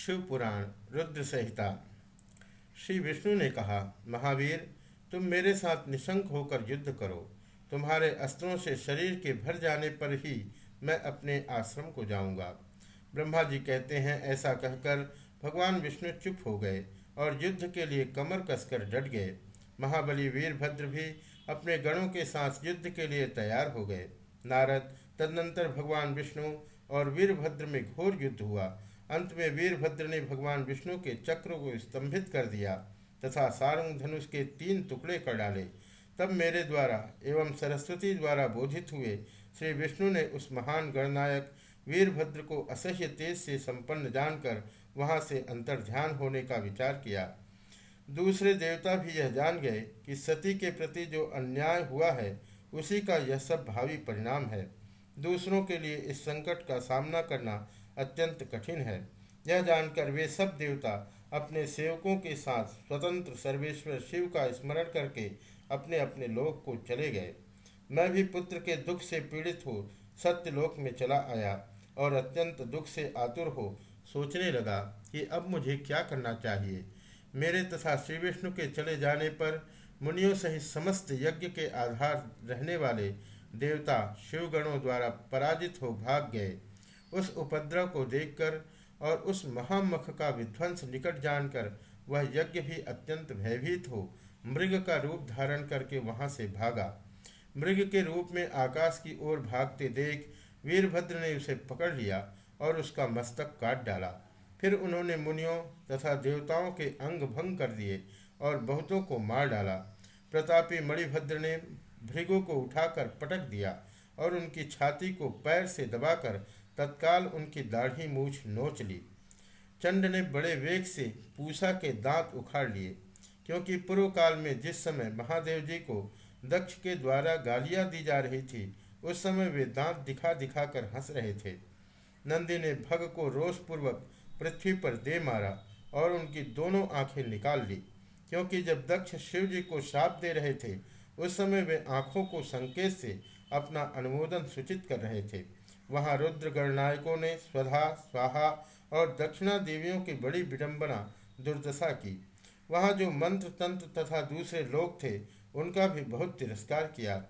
शिव पुराण रुद्र संहिता श्री विष्णु ने कहा, महावीर, तुम मेरे साथ निशंक होकर युद्ध करो। तुम्हारे अस्त्रों से शरीर के भर जाने पर ही मैं अपने आश्रम को जाऊँगा। ब्रह्मा जी कहते हैं ऐसा कहकर भगवान विष्णु चुप हो गए और युद्ध के लिए कमर कसकर डट गए। महाबली वीरभद्र भी अपने गणों के साथ युद्ध के लिए तैयार हो गए। नारद, तदनंतर भगवान विष्णु और वीरभद्र में घोर युद्ध हुआ। अंत में वीरभद्र ने भगवान विष्णु के चक्र को स्तंभित कर दिया तथा सारंग धनुष के तीन टुकड़े कर डाले। तब मेरे द्वारा एवं सरस्वती द्वारा बोधित हुए श्री विष्णु ने उस महान गणनायक वीरभद्र को असह्य तेज से संपन्न जानकर वहाँ से अंतर्ध्यान होने का विचार किया। दूसरे देवता भी यह जान गए कि सती के प्रति जो अन्याय हुआ है, उसी का यह सब भावी परिणाम है। दूसरों के लिए इस संकट का सामना करना अत्यंत कठिन है। यह जानकर वे सब देवता अपने सेवकों के साथ स्वतंत्र सर्वेश्वर शिव का स्मरण करके अपने अपने लोक को चले गए। मैं भी पुत्र के दुख से पीड़ित हो सत्यलोक में चला आया और अत्यंत दुख से आतुर हो सोचने लगा कि अब मुझे क्या करना चाहिए। मेरे तथा श्री विष्णु के चले जाने पर मुनियों सहित समस्त यज्ञ के आधार रहने वाले देवता शिवगणों द्वारा पराजित हो भाग गए। उस उपद्रव को देखकर और उस महामख का विध्वंस निकट जानकर वह यज्ञ भी अत्यंत भयभीत हो, मृग का रूप धारण करके वहाँ से भागा। मृग के रूप में आकाश की ओर भागते देख वीरभद्र ने उसे पकड़ लिया और उसका मस्तक काट डाला। फिर उन्होंने मुनियों तथा देवताओं के अंग भंग कर दिए और बहुतों को मार डाला। प्रतापी मणिभद्र ने भृगु को उठाकर पटक दिया और उनकी छाती को पैर से दबाकर तत्काल उनकी दाढ़ी मूछ नोच ली। चंड ने बड़े वेग से पूषा के दांत उखाड़ लिए, क्योंकि पूर्व काल में जिस समय महादेव जी को दक्ष के द्वारा गालियाँ दी जा रही थी, उस समय वे दांत दिखा दिखा कर हंस रहे थे। नंदी ने भग को रोषपूर्वक पृथ्वी पर दे मारा और उनकी दोनों आँखें निकाल ली, क्योंकि जब दक्ष शिव जी को श्राप दे रहे थे, उस समय वे आँखों को संकेत से अपना अनुमोदन सूचित कर रहे थे। वहाँ रुद्र गणनायकों ने स्वधा, स्वाहा और दक्षिणा देवियों की बड़ी विडंबना, दुर्दशा की। वहाँ जो मंत्र तंत्र तथा दूसरे लोग थे, उनका भी बहुत तिरस्कार किया।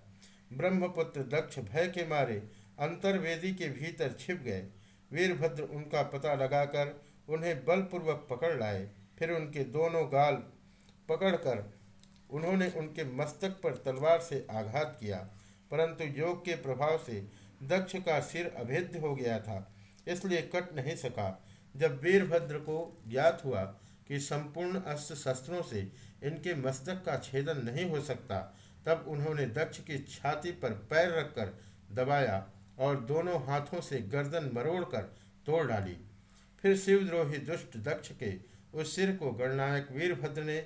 ब्रह्मपुत्र दक्ष भय के मारे अंतर्वेदी के भीतर छिप गए। वीरभद्र उनका पता लगाकर उन्हें बलपूर्वक पकड़ लाए। फिर उनके दोनों गाल पकड़कर उन्होंने उनके मस्तक पर तलवार से आघात किया। परंतु योग के प्रभाव से दक्ष का सिर अभेद्य हो गया था, इसलिए कट नहीं सका। जब वीरभद्र को ज्ञात हुआ कि संपूर्ण अस्त्र शस्त्रों से इनके मस्तक का छेदन नहीं हो सकता, तब उन्होंने दक्ष की छाती पर पैर रखकर दबाया और दोनों हाथों से गर्दन मरोड़कर तोड़ डाली। फिर शिवद्रोही दुष्ट दक्ष के उस सिर को गणनायक वीरभद्र ने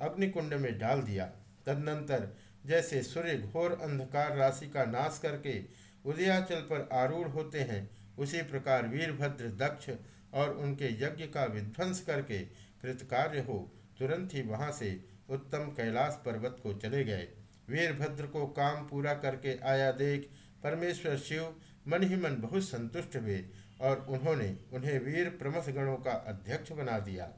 अग्निकुंड में डाल दिया। तदनंतर जैसे सूर्य घोर अंधकार राशि का नाश करके उदयाचल पर आरूढ़ होते हैं। उसी प्रकार वीरभद्र दक्ष और उनके यज्ञ का विध्वंस करके कृतकार्य हो, तुरंत ही वहाँ से उत्तम कैलाश पर्वत को चले गए। वीरभद्र को काम पूरा करके आया देख परमेश्वर शिव मन ही मन बहुत संतुष्ट हुए और उन्होंने उन्हें वीर प्रमथ गणों का अध्यक्ष बना दिया।